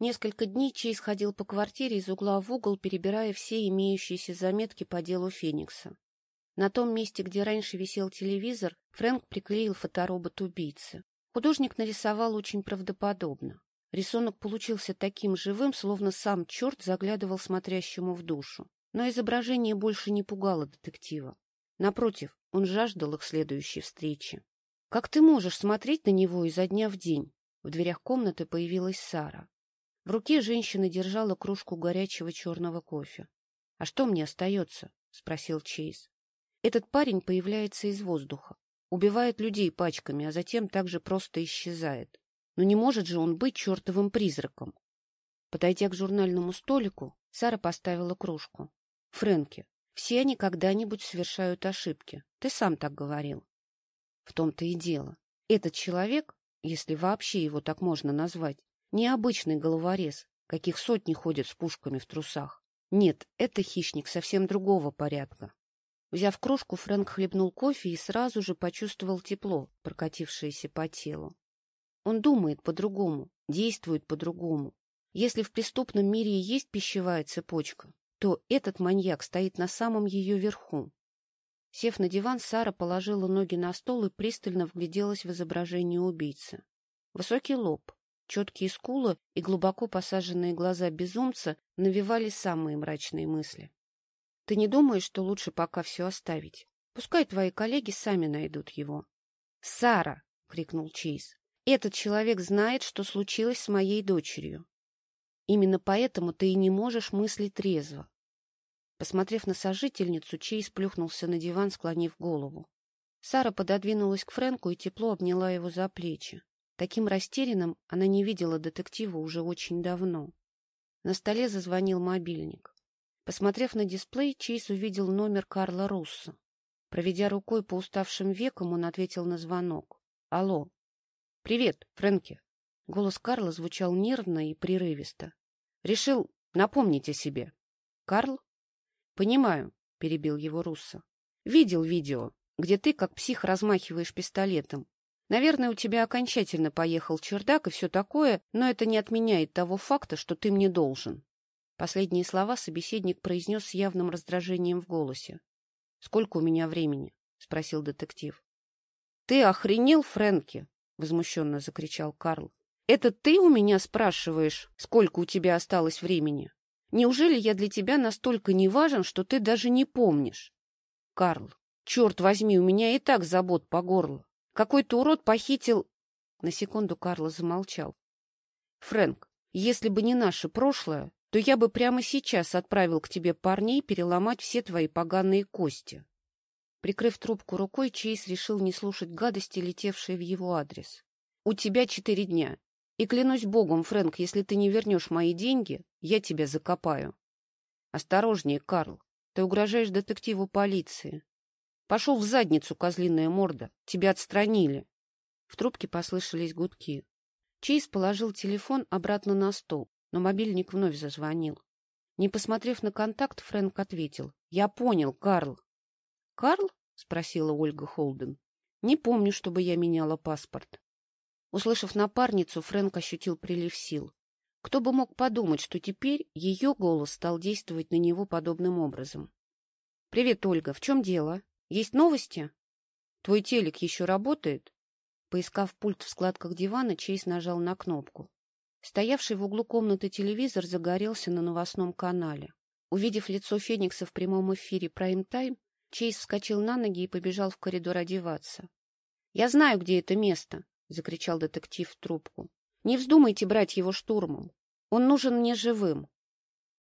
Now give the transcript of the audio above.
Несколько дней Чейз ходил по квартире из угла в угол, перебирая все имеющиеся заметки по делу Феникса. На том месте, где раньше висел телевизор, Фрэнк приклеил фоторобот убийцы. Художник нарисовал очень правдоподобно. Рисунок получился таким живым, словно сам черт заглядывал смотрящему в душу. Но изображение больше не пугало детектива. Напротив, он жаждал их следующей встречи. — Как ты можешь смотреть на него изо дня в день? В дверях комнаты появилась Сара. В руке женщина держала кружку горячего черного кофе. — А что мне остается? — спросил Чейз. — Этот парень появляется из воздуха, убивает людей пачками, а затем также просто исчезает. Но не может же он быть чертовым призраком. Подойдя к журнальному столику, Сара поставила кружку. — Фрэнки, все они когда-нибудь совершают ошибки. Ты сам так говорил. В том-то и дело. Этот человек, если вообще его так можно назвать, необычный головорез, каких сотни ходят с пушками в трусах. Нет, это хищник совсем другого порядка. Взяв кружку, Фрэнк хлебнул кофе и сразу же почувствовал тепло, прокатившееся по телу. Он думает по-другому, действует по-другому. Если в преступном мире и есть пищевая цепочка, то этот маньяк стоит на самом ее верху. Сев на диван, Сара положила ноги на стол и пристально вгляделась в изображение убийцы. Высокий лоб, четкие скулы и глубоко посаженные глаза безумца навевали самые мрачные мысли. — Ты не думаешь, что лучше пока все оставить? Пускай твои коллеги сами найдут его. — Сара! — крикнул Чейз. Этот человек знает, что случилось с моей дочерью. Именно поэтому ты и не можешь мыслить трезво. Посмотрев на сожительницу, Чейз плюхнулся на диван, склонив голову. Сара пододвинулась к Фрэнку и тепло обняла его за плечи. Таким растерянным она не видела детектива уже очень давно. На столе зазвонил мобильник. Посмотрев на дисплей, Чейз увидел номер Карла Русса. Проведя рукой по уставшим векам, он ответил на звонок. — Алло. «Привет, Фрэнки!» Голос Карла звучал нервно и прерывисто. «Решил напомнить о себе». «Карл?» «Понимаю», — перебил его Руссо. «Видел видео, где ты, как псих, размахиваешь пистолетом. Наверное, у тебя окончательно поехал чердак и все такое, но это не отменяет того факта, что ты мне должен». Последние слова собеседник произнес с явным раздражением в голосе. «Сколько у меня времени?» — спросил детектив. «Ты охренел, Фрэнки?» — возмущенно закричал Карл. — Это ты у меня спрашиваешь, сколько у тебя осталось времени? Неужели я для тебя настолько не важен, что ты даже не помнишь? — Карл, черт возьми, у меня и так забот по горло. Какой-то урод похитил... На секунду Карл замолчал. — Фрэнк, если бы не наше прошлое, то я бы прямо сейчас отправил к тебе парней переломать все твои поганые кости. Прикрыв трубку рукой, Чейз решил не слушать гадости, летевшие в его адрес. — У тебя четыре дня. И клянусь богом, Фрэнк, если ты не вернешь мои деньги, я тебя закопаю. — Осторожнее, Карл. Ты угрожаешь детективу полиции. Пошел в задницу, козлиная морда. Тебя отстранили. В трубке послышались гудки. Чейз положил телефон обратно на стол, но мобильник вновь зазвонил. Не посмотрев на контакт, Фрэнк ответил. — Я понял, Карл. «Карл?» — спросила Ольга Холден. «Не помню, чтобы я меняла паспорт». Услышав напарницу, Фрэнк ощутил прилив сил. Кто бы мог подумать, что теперь ее голос стал действовать на него подобным образом. — Привет, Ольга. В чем дело? Есть новости? Твой телек еще работает? Поискав пульт в складках дивана, Чейз нажал на кнопку. Стоявший в углу комнаты телевизор загорелся на новостном канале. Увидев лицо Феникса в прямом эфире прайм-тайм, Чейз вскочил на ноги и побежал в коридор одеваться. — Я знаю, где это место, — закричал детектив в трубку. — Не вздумайте брать его штурмом. Он нужен мне живым.